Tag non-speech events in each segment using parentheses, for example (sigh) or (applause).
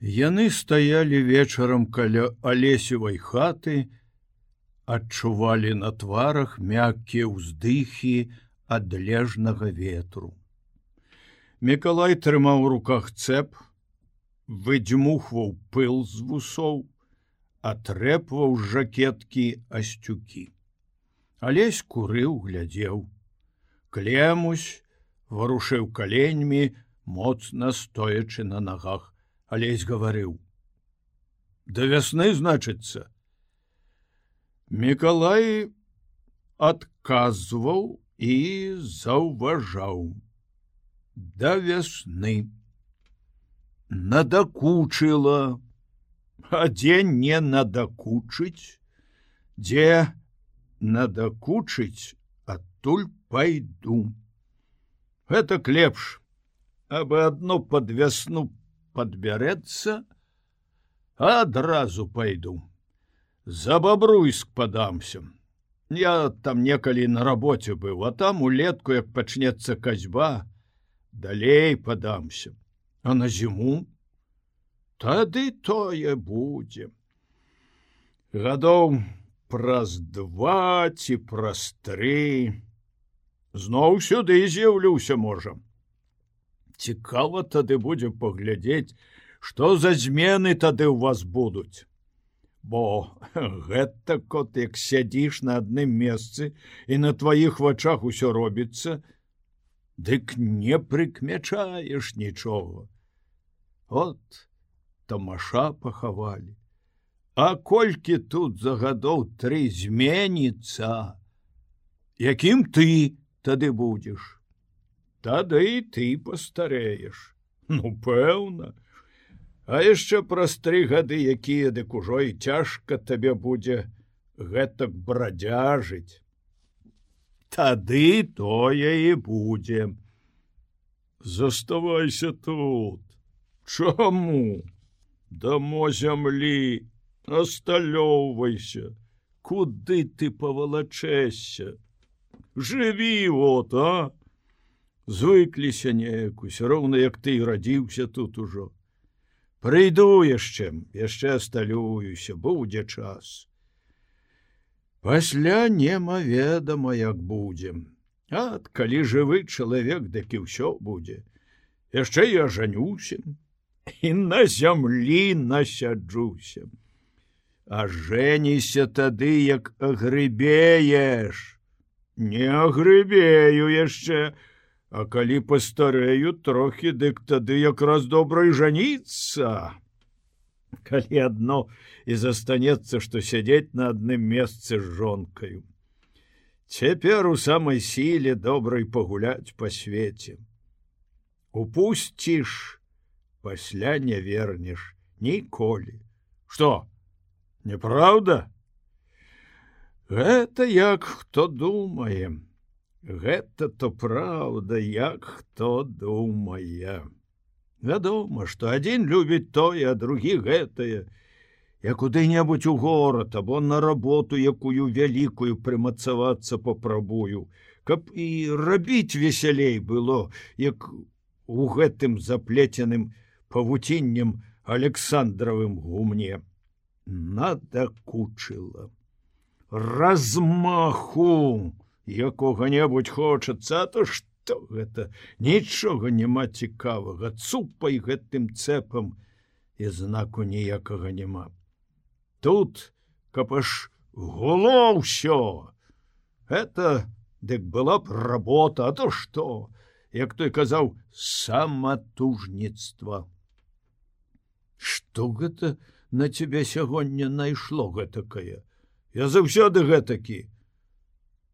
Яны стаялі вечарам каля алесевай хаты, адчувалі на тварах мяккія ўздыхі адлежнага ветру. Мікалай трымаў у руках цэп, выдзьмухваў пыл з вусоў, атрэпваў з жакеткі асцюкі. Алесь курыў, глядзеў. Клемусь варушыў каленьмі, моцна стоячы на нагах. Алесь гаварыў: Да вясны значыцца. Мікалай адказваў і заўважаў: Да вясны надакучыла, А дзе не надакучыць, дзе надакучыць, адтуль пайду. Гэта лепш, абы адно пад вясну подбярэцца адразу пойду. За бабруйск падамся я там некалі на работе быў а там улетку як пачнецца касьба далей падамся а на зіму? Тады тое будзе. Гадоў праз два ці праз тры. Зноў сюды з'яўлюся можам цікава тады будзе паглядзець что за змены тады ў вас будуць. Бо (laughs) гэта кот як сядзіш на адным месцы і на тваіх вачах усё робіцца дык не прыкмячаеш нічога. От тамаша пахавалі. А колькі тут за гадоў тры зменіцца якім ты тады будзеш тады і ты пастарэеш. Ну пэўна. А яшчэ праз тры гады якія дык ужо і цяжка табе будзе гэтак брадзяжыць. Тады тое і будзе. Заставайся тут. Чаму? Дамо зямлі. Асталёўвайся. Куды ты павалачэшся? Жыві вот а звыкліся неяк усё роўна як ты радзіўся тут ужо. Прыйду яшчэ яшчэ асталююся будзе час. Пасля немаведама як будзем ад калі жывы чалавек дык і ўсё будзе. Яшчэ я жанюся і на зямлі насяджуся. А жэніся тады як агрыбееш. Не агрыбею яшчэ А калі пастарэю трохі, дык тады якраз добра і жаніцца. Калі адно і застанецца, што сядзець на адным месцы з жонкаю. Цяпер у самай сіле добрай пагуляць па свеце. Упусціш, пасля не вернеш ніколі. Што? Неправда? Гэта як хто думаем. Гэта то праўда, як хто думае. Вядома, што адзін любіць тое, а другі гэтае, Я куды-небудзь у горад або на работу, якую вялікую прымацавацца папрабую, каб і рабіць весялей было, як у гэтым заплеценым павуціннем александровым гумне. Надакучыла. Размаху якога-небудзь хочацца то что гэта? Нічога няма цікавага. Цупай гэтым цэпам і знаку ніякага няма. Тут каб аж гуло ўсё. Это дык была б работа а то что як той казаў саматужніцтва. Что гэта на цябе сягоння найшло гэтакае? Я заўсёды гэтакі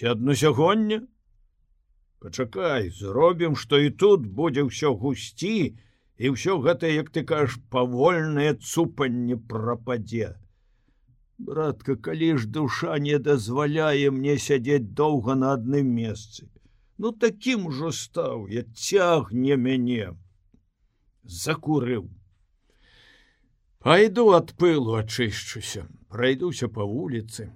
ці адно сягоння пачакай зробім што і тут будзе ўсё гусці і ўсё гэта як ты кажаш павольнае цупанне прападзе. Братка калі ж душа не дазваляе мне сядзець доўга на адным месцы ну такім ужо стаў я цягне мяне. Закурыў. Пайду ад пылу ачышчуся пройдуся по вуліцы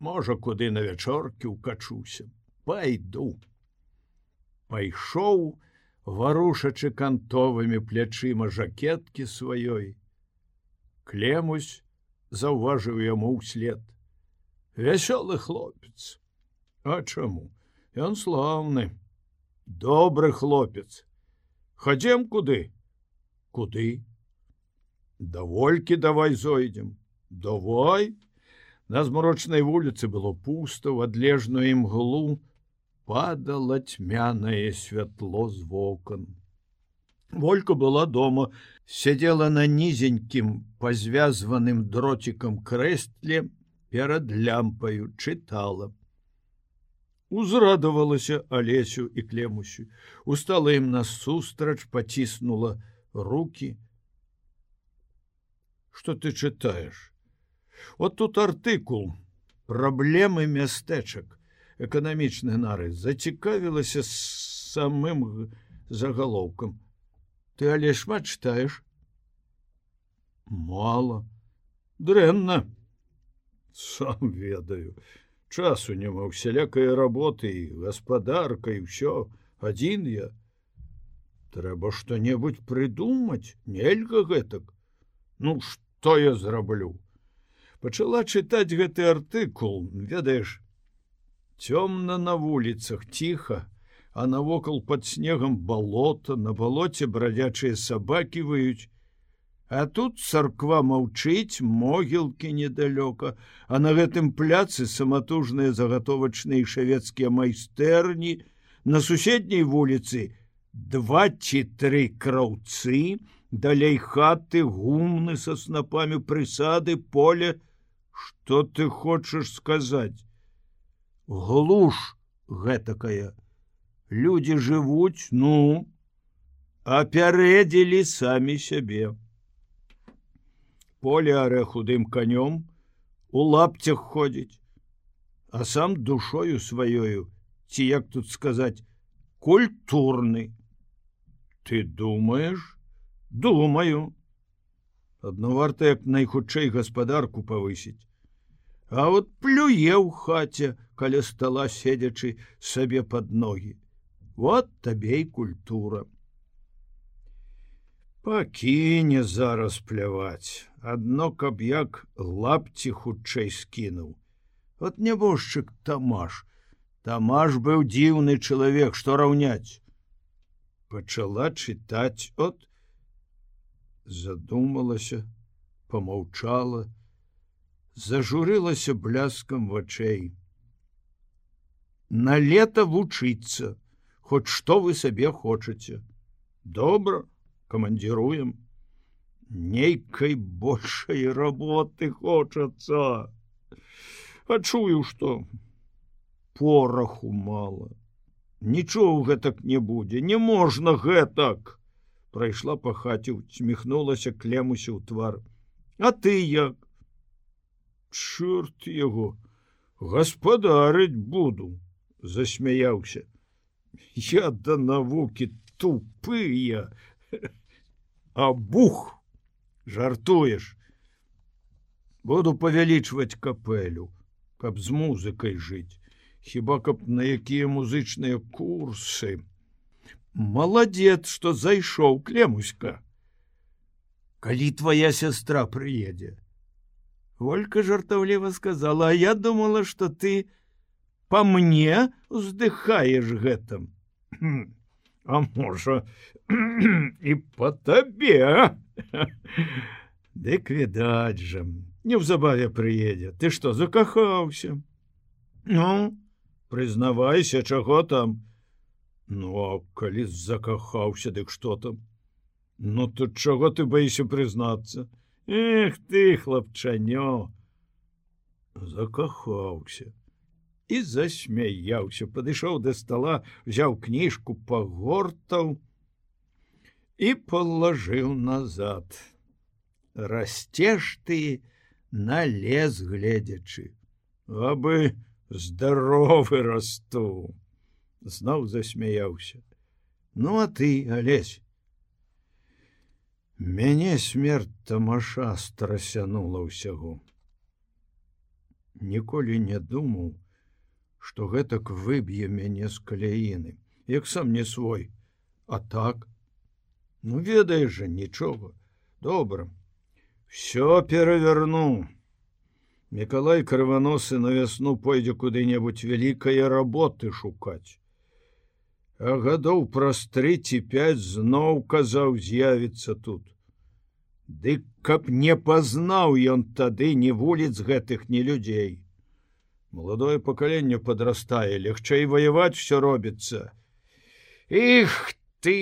можа куды на вячоркі укачуся пайду пайшоў варушачы кантовымі плячыма жакеткі сваёй Клемусь заўважыў яму ўслед. Вясёлы хлопец. А чаму? Ён слаўны, добры хлопец. Хадзем куды? Куды? Даволькі давай зойдзем. Давай. На змрочнай вуліцы было пуста, в адлежную імглу падала цьмянае святло з вокон. Волька была дома, сядзела на нізенькім пазвязваным дроцікам крэстле перад лямпаю чытала. Узрадавалася алесю і клемусю, устала ім насустрач паціснула руки. Что ты чытаеш? Вот тут артыкул. Праблемы мястэчак эканамічны нарыс зацікавілася з самым загалоўкам ты але шмат читаешь? Мало дрэнна сам ведаю. Часу няма усялякай работы і гаспадарка і ўсё адзін я трэба что-небудзь прыдумаць нельга гэтак ну что я зраблю пачала чытаць гэты артыкул ведаеш цёмна на вуліцах ціха а навокал под снегом балота на балоце бродячыя сабаки выюць. А тут царква маўчыць могілкі недалёка а на гэтым пляцы саматужныя загатовачныя шавецкія майстэрні. На суседняй вуліцы два ці тры краўцы далей хаты гумны са снапамі прысады поле что ты хочаш сказаць? Глуш гэтакая. Люди жывуць ну апярэдзілі самі сябе. Поле аре худым конём у лапцях ходзіць а сам душою сваёю ці як тут сказаць культурны. Ты думаешь думаю. Одно варта як найхутчэй гаспадарку павысіць а вот плюе ў хаце каля стола седзячы сабе под ноги вот табе і культура. Пакіне зараз пляваць адно каб як лапці хутчэй скінуў. От нябожчык тамаш тамаш быў дзіўны чалавек што раўняць. Пачала чытаць от задумалася помаўчала зажурылася бляскам вачэй. На лета вучыцца хоть что вы сабе хочаце добра командируем. Нейкай большай работы хочацца. Адчую что пораху мало. Нічого гэтак не будзе не можна гэтак. Прайшла по хаце усміхнулася клемуся ў твар. А ты як чорт яго гаспадарыць буду засмяяўся я да навукі тупыя а бух жартуеш буду павялічваць капелю каб з музыкай жыць хіба каб на якія музычныя курсы маладзец что зайшоў клемуська. Калі твоя сястра прыедзе олька жартаўліва сказала я думала что ты по мне уздыхаешь гэтым а можа і (clears throat) по табе дык відаць жа неўзабаве прыедзе ты что закахаўся ну прызнавайся чаго там? Ну а калі закахаўся дык что там? Ну тут чаго ты боишься прызнацца эх ты хлапчанё закахаўся і засмяяўся падышоў да стола взяў кніжку пагортаў і положыў назад. Расцеш ты на лес гледзячы абы здаровы расту. Зноў засмяяўся. Ну а ты алесь мяне смерть тамаша страсянула ўсяго. Ніколі не думаў что гэтак выб'е мяне з каляіны. Як сам не свой а так. Ну ведаеш жа нічога. Добра. Все пераверну Миколай крываносы на вясну пойдзе куды-небудзь вялікае работы шукаць а гадоў праз тры ці пять зноў казаў з'явіцца тут. Дык каб не пазнаў ён тады не вуліц гэтых не людзей. Маладое пакаленне подрастае лягчэй ваяваць все робіцца. Х ты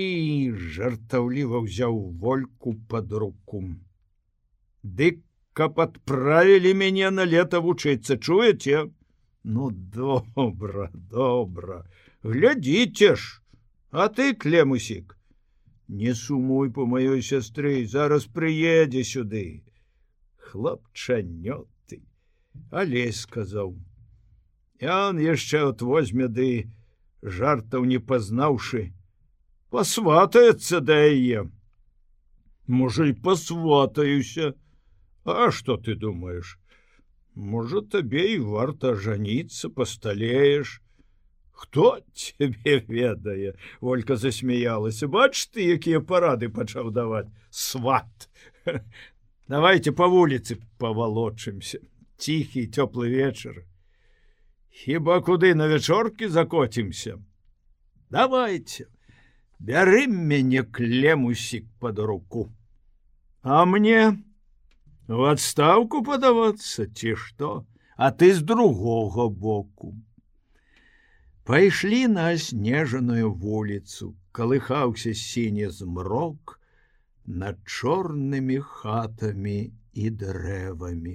жартаўліва ўзяў вольку под руку. Дык каб адправілі мяне на лета вучыцца чуеце? Ну добра добра глядзіце ж а ты клемусік не сумуй по маёй сястры зараз прыедзе сюды. Хлапчанёты алесь сказаў Ян яшчэ от возьме ды жартаў не пазнаўшы посватаецца да яе. Можа і посватаюся. А что ты думаешь можа табе і варта жаніцца пасталееш хто цябе ведае олька засмяялася бач ты якія парады пачаў даваць. Сват! Давайте по вуліцы павалочымся. Ціхі цёплы вечар. Хіба куды на вячоркі закоцімся. Давайте, бяры мяне клемусік под руку. А мне в адстаўку падавацца ці што, а ты з другога боку. Пайшлі на снежаную вуліцу, калыхаўся сіні змрок над чорнымі хатамі і дрэвамі.